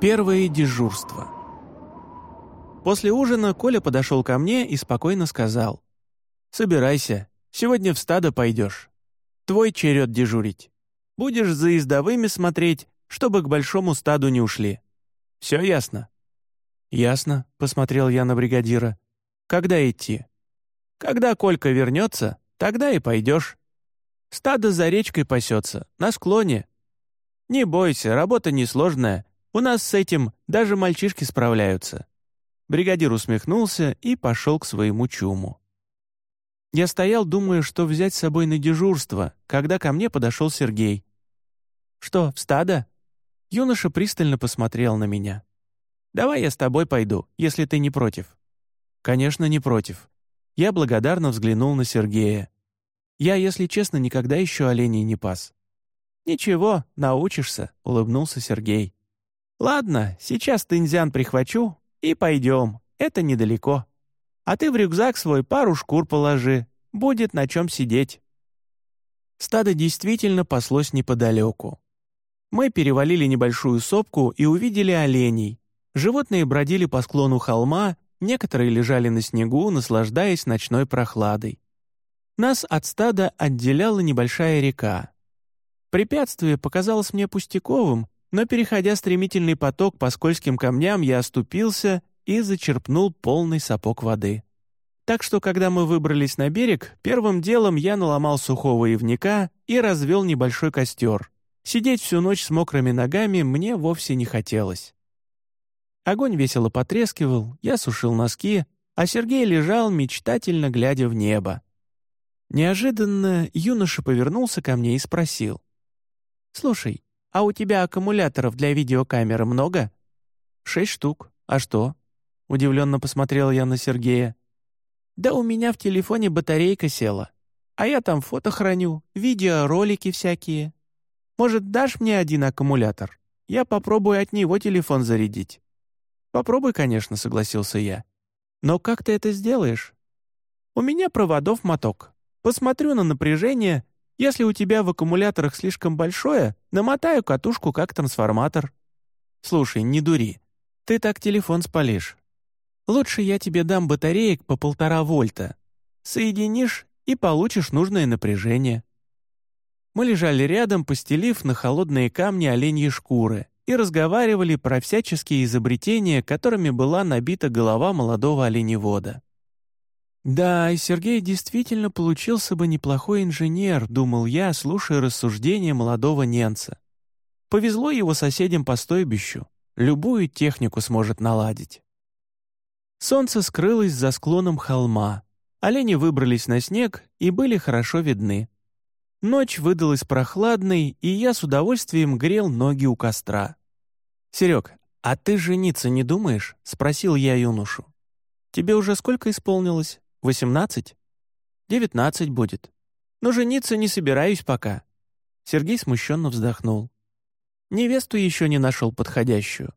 Первое дежурство. После ужина Коля подошел ко мне и спокойно сказал. «Собирайся, сегодня в стадо пойдешь. Твой черед дежурить. Будешь за ездовыми смотреть, чтобы к большому стаду не ушли. Все ясно?» «Ясно», — посмотрел я на бригадира. «Когда идти?» «Когда Колька вернется, тогда и пойдешь. Стадо за речкой пасется, на склоне. Не бойся, работа несложная, у нас с этим даже мальчишки справляются». Бригадир усмехнулся и пошел к своему чуму. Я стоял, думая, что взять с собой на дежурство, когда ко мне подошел Сергей. «Что, в стадо?» Юноша пристально посмотрел на меня. «Давай я с тобой пойду, если ты не против». «Конечно, не против». Я благодарно взглянул на Сергея. Я, если честно, никогда еще оленей не пас. «Ничего, научишься», — улыбнулся Сергей. «Ладно, сейчас тынзян прихвачу и пойдем, это недалеко. А ты в рюкзак свой пару шкур положи, будет на чем сидеть». Стадо действительно паслось неподалеку. Мы перевалили небольшую сопку и увидели оленей. Животные бродили по склону холма, некоторые лежали на снегу, наслаждаясь ночной прохладой. Нас от стада отделяла небольшая река. Препятствие показалось мне пустяковым, но, переходя стремительный поток по скользким камням, я оступился и зачерпнул полный сапог воды. Так что, когда мы выбрались на берег, первым делом я наломал сухого ивника и развел небольшой костер. Сидеть всю ночь с мокрыми ногами мне вовсе не хотелось. Огонь весело потрескивал, я сушил носки, а Сергей лежал, мечтательно глядя в небо. Неожиданно юноша повернулся ко мне и спросил. «Слушай, а у тебя аккумуляторов для видеокамеры много?» «Шесть штук. А что?» Удивленно посмотрел я на Сергея. «Да у меня в телефоне батарейка села. А я там фото храню, видео, ролики всякие. Может, дашь мне один аккумулятор? Я попробую от него телефон зарядить». «Попробуй, конечно», — согласился я. «Но как ты это сделаешь?» «У меня проводов моток. Посмотрю на напряжение если у тебя в аккумуляторах слишком большое, намотаю катушку как трансформатор. Слушай, не дури. Ты так телефон спалишь. Лучше я тебе дам батареек по полтора вольта. Соединишь и получишь нужное напряжение. Мы лежали рядом, постелив на холодные камни оленьи шкуры и разговаривали про всяческие изобретения, которыми была набита голова молодого оленевода. «Да, и Сергей действительно получился бы неплохой инженер», — думал я, слушая рассуждения молодого ненца. «Повезло его соседям по стойбищу. Любую технику сможет наладить». Солнце скрылось за склоном холма. Олени выбрались на снег и были хорошо видны. Ночь выдалась прохладной, и я с удовольствием грел ноги у костра. «Серег, а ты жениться не думаешь?» — спросил я юношу. «Тебе уже сколько исполнилось?» Восемнадцать? Девятнадцать будет. Но жениться не собираюсь пока». Сергей смущенно вздохнул. «Невесту еще не нашел подходящую.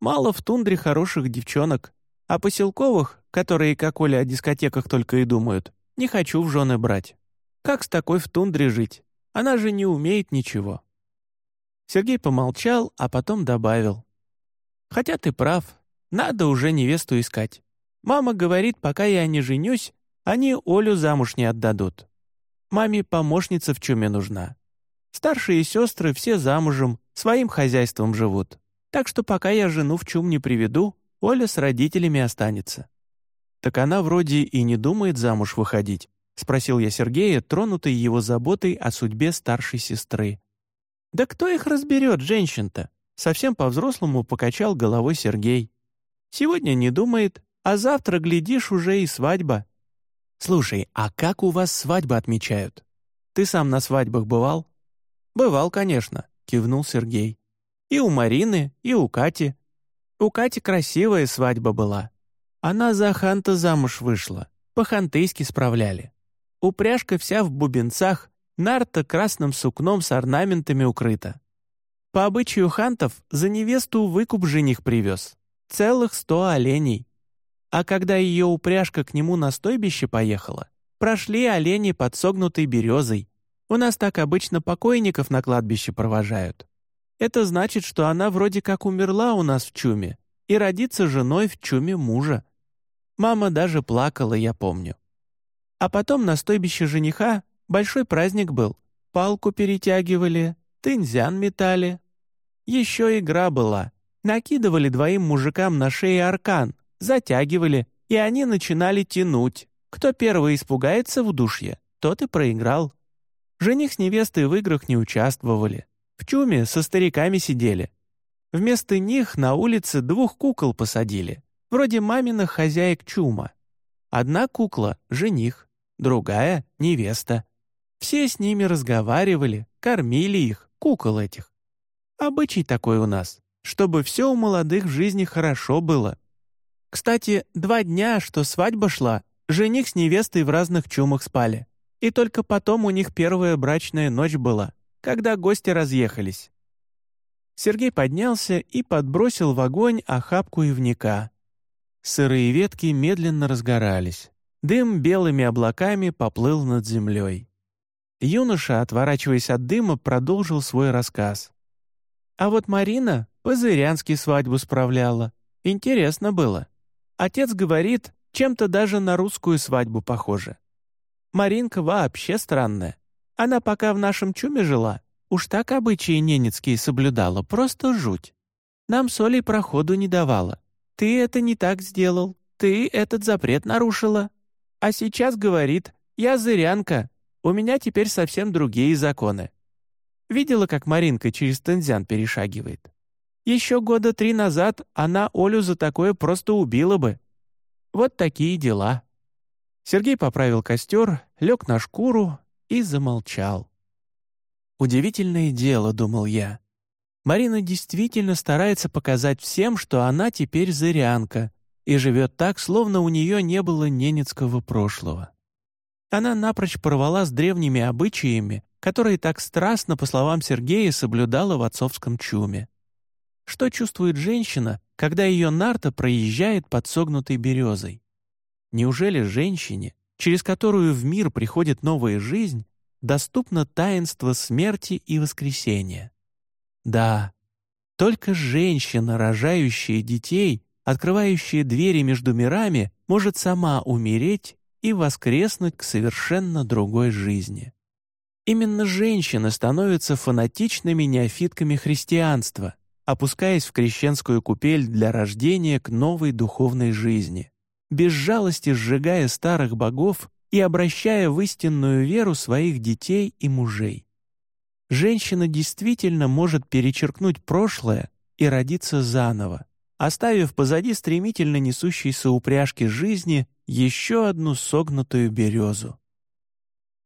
Мало в тундре хороших девчонок, а поселковых, которые, как Оля, о дискотеках только и думают, не хочу в жены брать. Как с такой в тундре жить? Она же не умеет ничего». Сергей помолчал, а потом добавил. «Хотя ты прав, надо уже невесту искать. Мама говорит, пока я не женюсь, они Олю замуж не отдадут. Маме помощница в чуме нужна. Старшие сестры все замужем, своим хозяйством живут. Так что пока я жену в чум не приведу, Оля с родителями останется». «Так она вроде и не думает замуж выходить», — спросил я Сергея, тронутый его заботой о судьбе старшей сестры. «Да кто их разберет, женщин-то?» Совсем по-взрослому покачал головой Сергей. «Сегодня не думает, а завтра, глядишь, уже и свадьба. Слушай, а как у вас свадьбы отмечают? Ты сам на свадьбах бывал? Бывал, конечно, кивнул Сергей. И у Марины, и у Кати. У Кати красивая свадьба была. Она за ханта замуж вышла, по-хантыйски справляли. Упряжка вся в бубенцах, нарта красным сукном с орнаментами укрыта. По обычаю хантов за невесту выкуп жених привез. Целых сто оленей. А когда ее упряжка к нему на стойбище поехала, прошли олени под согнутой березой. У нас так обычно покойников на кладбище провожают. Это значит, что она вроде как умерла у нас в чуме и родится женой в чуме мужа. Мама даже плакала, я помню. А потом на стойбище жениха большой праздник был. Палку перетягивали, тынзян метали. Еще игра была. Накидывали двоим мужикам на шеи аркан, затягивали, и они начинали тянуть. Кто первый испугается в душье, тот и проиграл. Жених с невестой в играх не участвовали. В чуме со стариками сидели. Вместо них на улице двух кукол посадили, вроде маминых хозяек чума. Одна кукла — жених, другая — невеста. Все с ними разговаривали, кормили их, кукол этих. Обычай такой у нас, чтобы все у молодых в жизни хорошо было. Кстати, два дня, что свадьба шла, жених с невестой в разных чумах спали. И только потом у них первая брачная ночь была, когда гости разъехались. Сергей поднялся и подбросил в огонь охапку ивника. Сырые ветки медленно разгорались. Дым белыми облаками поплыл над землей. Юноша, отворачиваясь от дыма, продолжил свой рассказ. А вот Марина по-зырянски свадьбу справляла. Интересно было. Отец говорит, чем-то даже на русскую свадьбу похоже. Маринка вообще странная. Она пока в нашем чуме жила, уж так обычаи ненецкие соблюдала, просто жуть. Нам соли проходу не давала. Ты это не так сделал, ты этот запрет нарушила. А сейчас говорит, я зырянка, у меня теперь совсем другие законы. Видела, как Маринка через Тензян перешагивает? Еще года три назад она Олю за такое просто убила бы. Вот такие дела. Сергей поправил костер, лег на шкуру и замолчал. «Удивительное дело», — думал я. Марина действительно старается показать всем, что она теперь зырянка и живет так, словно у нее не было ненецкого прошлого. Она напрочь порвала с древними обычаями, которые так страстно, по словам Сергея, соблюдала в отцовском чуме. Что чувствует женщина, когда ее нарта проезжает под согнутой березой? Неужели женщине, через которую в мир приходит новая жизнь, доступно таинство смерти и воскресения? Да, только женщина, рожающая детей, открывающая двери между мирами, может сама умереть и воскреснуть к совершенно другой жизни. Именно женщины становятся фанатичными неофитками христианства, опускаясь в крещенскую купель для рождения к новой духовной жизни без жалости сжигая старых богов и обращая в истинную веру своих детей и мужей. Женщина действительно может перечеркнуть прошлое и родиться заново, оставив позади стремительно несущейся упряжки жизни еще одну согнутую березу.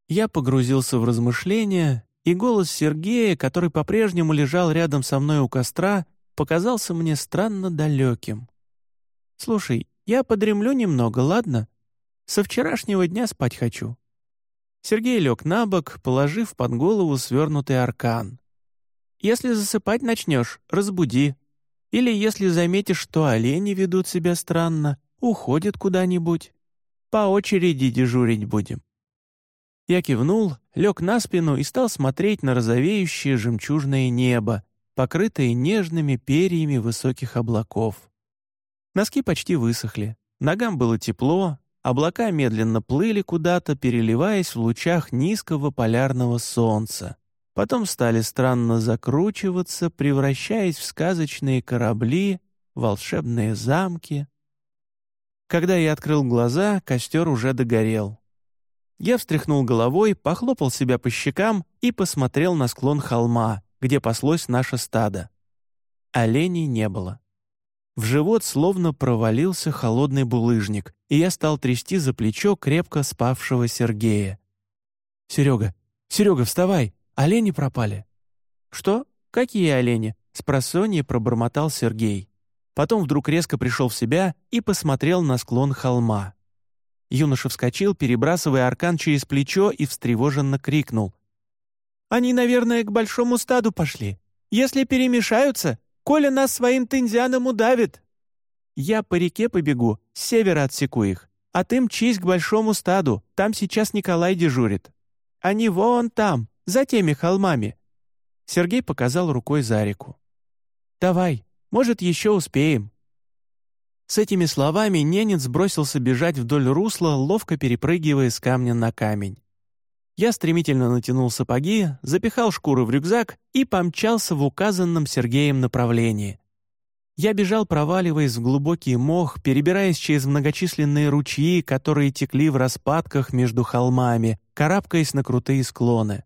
Я погрузился в размышления, и голос Сергея, который по-прежнему лежал рядом со мной у костра, показался мне странно далеким. «Слушай, я подремлю немного, ладно? Со вчерашнего дня спать хочу». Сергей лег на бок, положив под голову свернутый аркан. «Если засыпать начнешь, разбуди. Или если заметишь, что олени ведут себя странно, уходят куда-нибудь. По очереди дежурить будем». Я кивнул, лег на спину и стал смотреть на розовеющее жемчужное небо, покрытое нежными перьями высоких облаков. Носки почти высохли, ногам было тепло, облака медленно плыли куда-то, переливаясь в лучах низкого полярного солнца. Потом стали странно закручиваться, превращаясь в сказочные корабли, волшебные замки. Когда я открыл глаза, костер уже догорел. Я встряхнул головой, похлопал себя по щекам и посмотрел на склон холма, где паслось наше стадо. Оленей не было. В живот словно провалился холодный булыжник, и я стал трясти за плечо крепко спавшего Сергея. «Серега! Серега, вставай! Олени пропали!» «Что? Какие олени?» — с просонья пробормотал Сергей. Потом вдруг резко пришел в себя и посмотрел на склон холма. Юноша вскочил, перебрасывая аркан через плечо и встревоженно крикнул. «Они, наверное, к большому стаду пошли. Если перемешаются, Коля нас своим тынзяном удавит. Я по реке побегу, с севера отсеку их, а ты мчись к большому стаду, там сейчас Николай дежурит. Они вон там, за теми холмами. Сергей показал рукой за реку. «Давай, может, еще успеем». С этими словами ненец бросился бежать вдоль русла, ловко перепрыгивая с камня на камень. Я стремительно натянул сапоги, запихал шкуры в рюкзак и помчался в указанном Сергеем направлении. Я бежал, проваливаясь в глубокий мох, перебираясь через многочисленные ручьи, которые текли в распадках между холмами, карабкаясь на крутые склоны.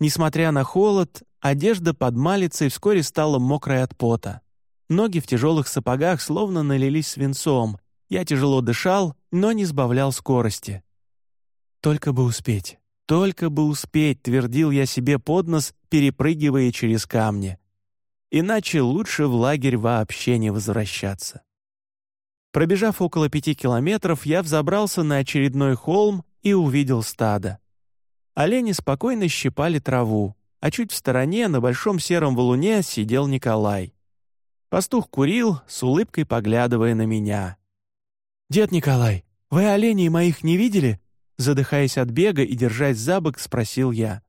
Несмотря на холод, одежда под малицей вскоре стала мокрой от пота. Ноги в тяжелых сапогах словно налились свинцом. Я тяжело дышал, но не сбавлял скорости. Только бы успеть, только бы успеть, твердил я себе под нос, перепрыгивая через камни. Иначе лучше в лагерь вообще не возвращаться. Пробежав около пяти километров, я взобрался на очередной холм и увидел стадо. Олени спокойно щипали траву, а чуть в стороне на большом сером валуне сидел Николай. Пастух курил, с улыбкой поглядывая на меня. «Дед Николай, вы оленей моих не видели?» Задыхаясь от бега и держась за бок, спросил я.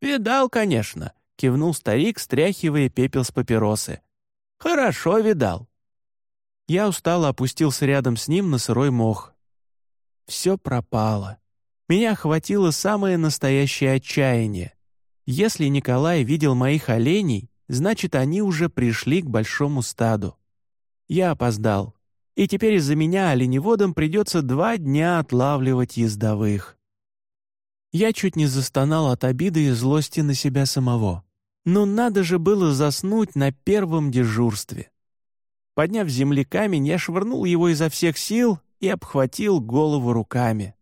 «Видал, конечно», — кивнул старик, стряхивая пепел с папиросы. «Хорошо видал». Я устало опустился рядом с ним на сырой мох. Все пропало. Меня охватило самое настоящее отчаяние. Если Николай видел моих оленей, значит, они уже пришли к большому стаду. Я опоздал, и теперь из-за меня оленеводам придется два дня отлавливать ездовых. Я чуть не застонал от обиды и злости на себя самого. Но надо же было заснуть на первом дежурстве. Подняв земли камень, я швырнул его изо всех сил и обхватил голову руками.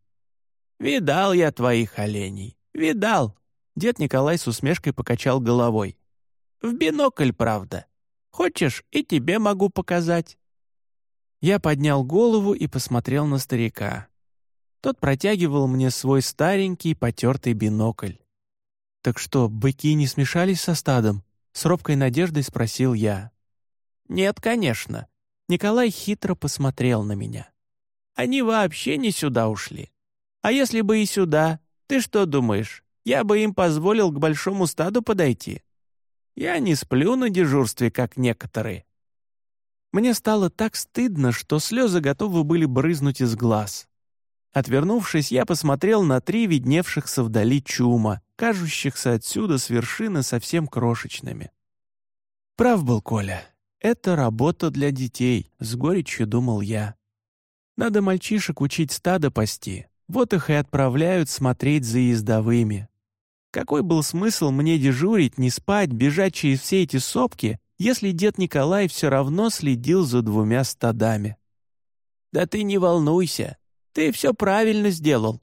«Видал я твоих оленей, видал!» Дед Николай с усмешкой покачал головой. В бинокль, правда. Хочешь, и тебе могу показать». Я поднял голову и посмотрел на старика. Тот протягивал мне свой старенький потертый бинокль. «Так что, быки не смешались со стадом?» С робкой надеждой спросил я. «Нет, конечно». Николай хитро посмотрел на меня. «Они вообще не сюда ушли. А если бы и сюда, ты что думаешь, я бы им позволил к большому стаду подойти? Я не сплю на дежурстве, как некоторые. Мне стало так стыдно, что слезы готовы были брызнуть из глаз. Отвернувшись, я посмотрел на три видневшихся вдали чума, кажущихся отсюда с вершины совсем крошечными. Прав был Коля. Это работа для детей, с горечью думал я. Надо мальчишек учить стадо пасти. Вот их и отправляют смотреть за ездовыми. Какой был смысл мне дежурить, не спать, бежать через все эти сопки, если дед Николай все равно следил за двумя стадами? «Да ты не волнуйся, ты все правильно сделал».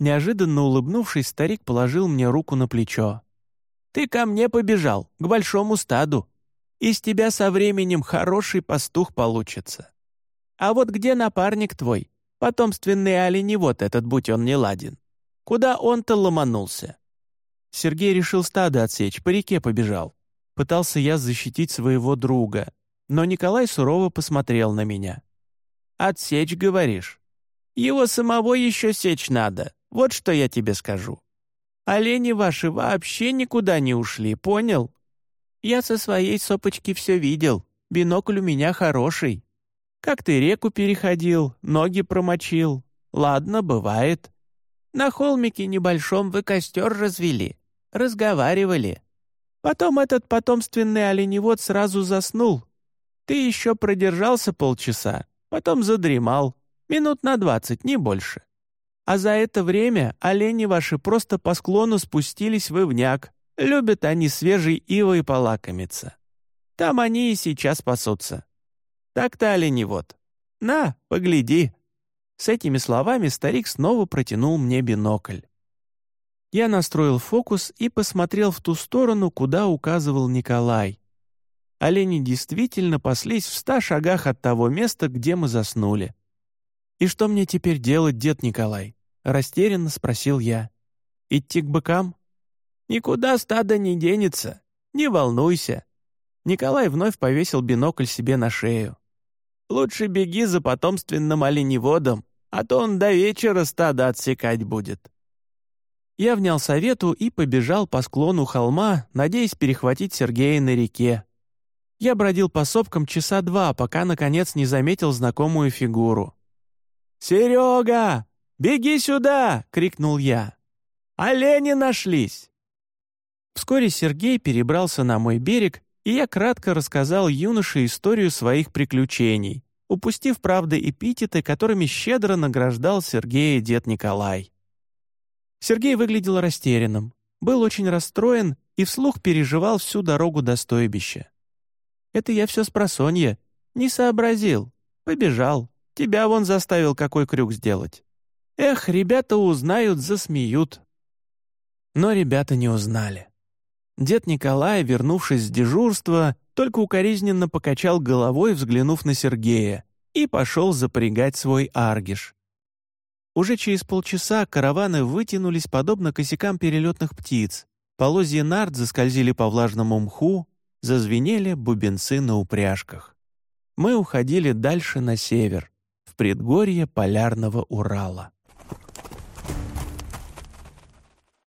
Неожиданно улыбнувшись, старик положил мне руку на плечо. «Ты ко мне побежал, к большому стаду. Из тебя со временем хороший пастух получится. А вот где напарник твой, потомственный оленевод этот, будь он не ладен? Куда он-то ломанулся?» Сергей решил стадо отсечь, по реке побежал. Пытался я защитить своего друга, но Николай сурово посмотрел на меня. «Отсечь, говоришь? Его самого еще сечь надо, вот что я тебе скажу. Олени ваши вообще никуда не ушли, понял? Я со своей сопочки все видел, бинокль у меня хороший. Как ты реку переходил, ноги промочил. Ладно, бывает. На холмике небольшом вы костер развели разговаривали. Потом этот потомственный оленевод сразу заснул. Ты еще продержался полчаса, потом задремал. Минут на двадцать, не больше. А за это время олени ваши просто по склону спустились в ивняк. Любят они свежей ивой полакомиться. Там они и сейчас пасутся. Так-то оленевод. На, погляди». С этими словами старик снова протянул мне бинокль. Я настроил фокус и посмотрел в ту сторону, куда указывал Николай. Олени действительно паслись в ста шагах от того места, где мы заснули. «И что мне теперь делать, дед Николай?» — растерянно спросил я. «Идти к быкам?» «Никуда стадо не денется. Не волнуйся». Николай вновь повесил бинокль себе на шею. «Лучше беги за потомственным оленеводом, а то он до вечера стадо отсекать будет». Я внял совету и побежал по склону холма, надеясь перехватить Сергея на реке. Я бродил по сопкам часа два, пока, наконец, не заметил знакомую фигуру. «Серега, беги сюда!» — крикнул я. «Олени нашлись!» Вскоре Сергей перебрался на мой берег, и я кратко рассказал юноше историю своих приключений, упустив, правда, эпитеты, которыми щедро награждал Сергея дед Николай. Сергей выглядел растерянным, был очень расстроен и вслух переживал всю дорогу до стойбища. «Это я все с просонья. Не сообразил. Побежал. Тебя вон заставил какой крюк сделать. Эх, ребята узнают, засмеют». Но ребята не узнали. Дед Николай, вернувшись с дежурства, только укоризненно покачал головой, взглянув на Сергея, и пошел запрягать свой аргиш. Уже через полчаса караваны вытянулись подобно косякам перелетных птиц. Полозья нарт заскользили по влажному мху, зазвенели бубенцы на упряжках. Мы уходили дальше на север, в предгорье полярного Урала.